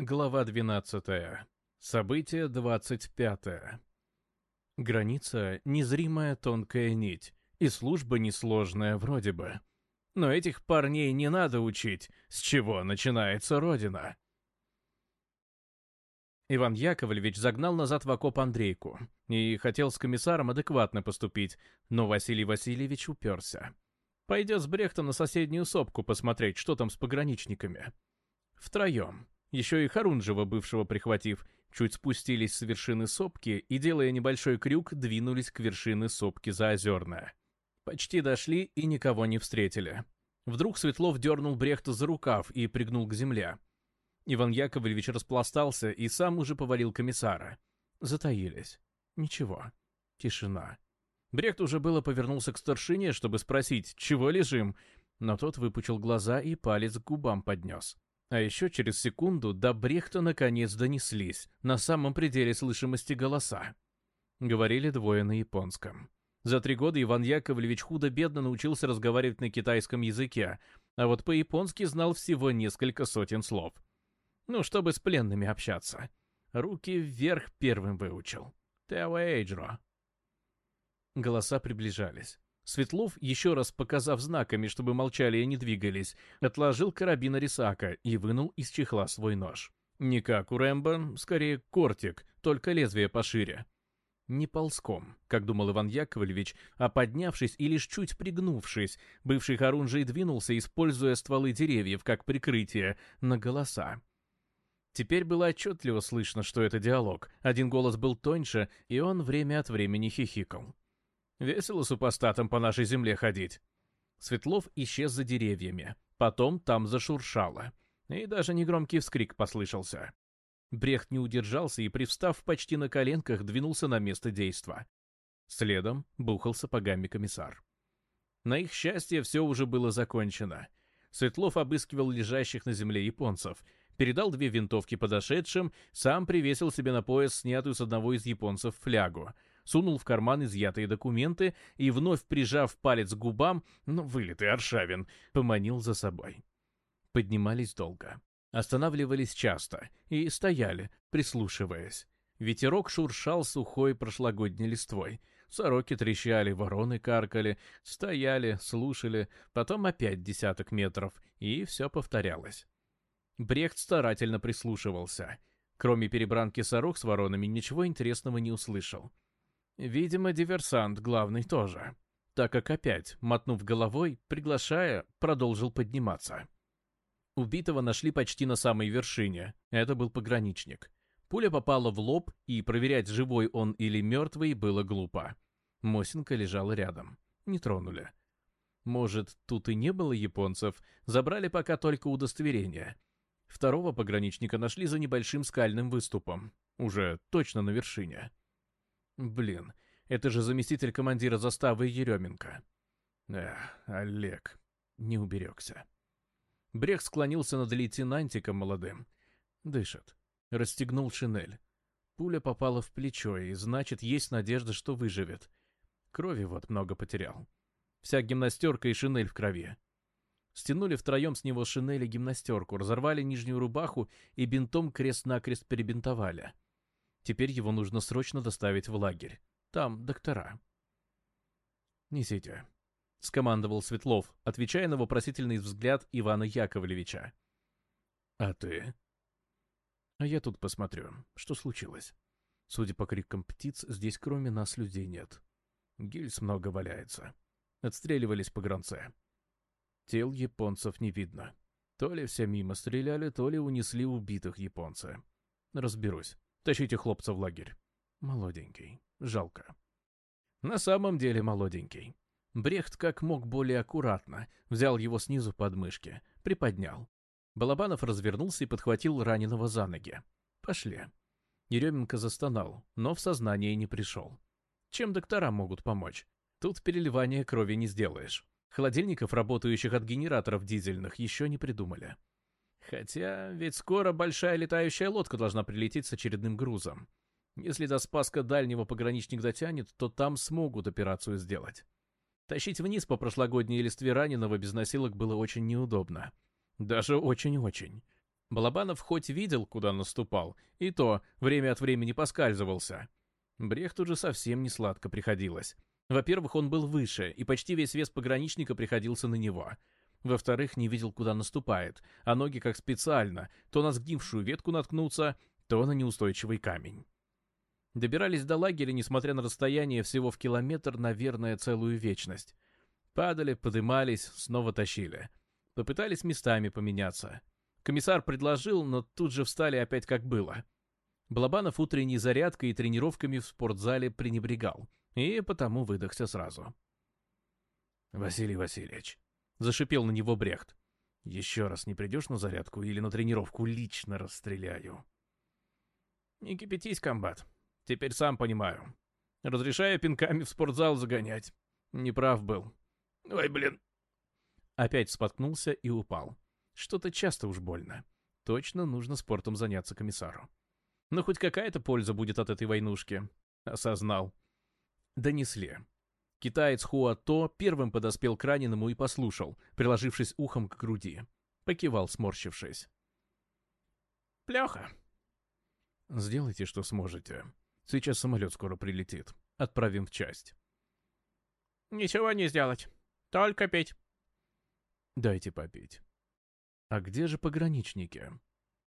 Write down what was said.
Глава 12. Событие 25. Граница — незримая тонкая нить, и служба несложная вроде бы. Но этих парней не надо учить, с чего начинается Родина. Иван Яковлевич загнал назад в окоп Андрейку и хотел с комиссаром адекватно поступить, но Василий Васильевич уперся. Пойдет с Брехтом на соседнюю сопку посмотреть, что там с пограничниками. Втроем еще и Харунжева бывшего прихватив, чуть спустились с вершины сопки и, делая небольшой крюк, двинулись к вершины сопки заозерно. Почти дошли и никого не встретили. Вдруг Светлов дернул Брехта за рукав и пригнул к земле. Иван Яковлевич распластался и сам уже повалил комиссара. Затаились. Ничего. Тишина. Брехт уже было повернулся к старшине, чтобы спросить, чего лежим, но тот выпучил глаза и палец к губам поднес. А еще через секунду до Брехта наконец донеслись, на самом пределе слышимости голоса. Говорили двое на японском. За три года Иван Яковлевич худо-бедно научился разговаривать на китайском языке, а вот по-японски знал всего несколько сотен слов. Ну, чтобы с пленными общаться. Руки вверх первым выучил. «Тео Эйджро». Голоса приближались. Светлов, еще раз показав знаками, чтобы молчали и не двигались, отложил карабин Арисака и вынул из чехла свой нож. Не как у Рэмбо, скорее кортик, только лезвие пошире. Не ползком, как думал Иван Яковлевич, а поднявшись и лишь чуть пригнувшись, бывший Харунжий двинулся, используя стволы деревьев как прикрытие на голоса. Теперь было отчетливо слышно, что это диалог. Один голос был тоньше, и он время от времени хихикал. Весело супостатам по нашей земле ходить. Светлов исчез за деревьями. Потом там зашуршало. И даже негромкий вскрик послышался. Брехт не удержался и, привстав почти на коленках, двинулся на место действа. Следом бухал сапогами комиссар. На их счастье все уже было закончено. Светлов обыскивал лежащих на земле японцев, передал две винтовки подошедшим, сам привесил себе на пояс снятую с одного из японцев флягу — сунул в карман изъятые документы и, вновь прижав палец к губам, ну, вылитый Аршавин, поманил за собой. Поднимались долго. Останавливались часто и стояли, прислушиваясь. Ветерок шуршал сухой прошлогодней листвой. Сороки трещали, вороны каркали, стояли, слушали, потом опять десяток метров, и все повторялось. Брехт старательно прислушивался. Кроме перебранки сорок с воронами, ничего интересного не услышал. Видимо, диверсант главный тоже, так как опять, мотнув головой, приглашая, продолжил подниматься. Убитого нашли почти на самой вершине. Это был пограничник. Пуля попала в лоб, и проверять, живой он или мертвый, было глупо. Мосинка лежала рядом. Не тронули. Может, тут и не было японцев, забрали пока только удостоверение. Второго пограничника нашли за небольшим скальным выступом. Уже точно на вершине. Блин, это же заместитель командира заставы Еременко. Эх, Олег, не уберегся. Брех склонился над лейтенантиком молодым. Дышит. Расстегнул шинель. Пуля попала в плечо, и значит, есть надежда, что выживет. Крови вот много потерял. Вся гимнастерка и шинель в крови. Стянули втроем с него шинель и гимнастерку, разорвали нижнюю рубаху и бинтом крест-накрест перебинтовали. — Теперь его нужно срочно доставить в лагерь. Там доктора. «Несите», — скомандовал Светлов, отвечая на вопросительный взгляд Ивана Яковлевича. «А ты?» «А я тут посмотрю, что случилось. Судя по крикам птиц, здесь кроме нас людей нет. Гильз много валяется. Отстреливались по гранце. Тел японцев не видно. То ли все мимо стреляли, то ли унесли убитых японцы. Разберусь. Тащите хлопца в лагерь. Молоденький. Жалко. На самом деле молоденький. Брехт как мог более аккуратно взял его снизу под мышки, приподнял. Балабанов развернулся и подхватил раненого за ноги. «Пошли». Еременко застонал, но в сознание не пришел. Чем доктора могут помочь? Тут переливание крови не сделаешь. Холодильников, работающих от генераторов дизельных, еще не придумали. Хотя ведь скоро большая летающая лодка должна прилететь с очередным грузом. Если до Спаска дальнего пограничник дотянет, то там смогут операцию сделать. Тащить вниз по прошлогодней листве раненого без носилок было очень неудобно. Даже очень-очень. Балабанов хоть видел, куда наступал, и то время от времени поскальзывался. Брехту же совсем не сладко приходилось. Во-первых, он был выше, и почти весь вес пограничника приходился на него — во-вторых, не видел, куда наступает, а ноги как специально, то на сгнившую ветку наткнуться, то на неустойчивый камень. Добирались до лагеря, несмотря на расстояние всего в километр, наверное, целую вечность. Падали, подымались, снова тащили. Попытались местами поменяться. Комиссар предложил, но тут же встали опять как было. Балабанов утренней зарядкой и тренировками в спортзале пренебрегал, и потому выдохся сразу. «Василий Васильевич, — зашипел на него Брехт. «Еще раз не придешь на зарядку или на тренировку, лично расстреляю». «Не кипятись, комбат. Теперь сам понимаю. Разрешаю пинками в спортзал загонять. Неправ был. Ой, блин». Опять споткнулся и упал. Что-то часто уж больно. Точно нужно спортом заняться комиссару. Но хоть какая-то польза будет от этой войнушки. Осознал. Донесли. Китаец Хуато первым подоспел к раненому и послушал, приложившись ухом к груди. Покивал, сморщившись. «Плохо». «Сделайте, что сможете. Сейчас самолет скоро прилетит. Отправим в часть». «Ничего не сделать. Только пить». «Дайте попить». «А где же пограничники?»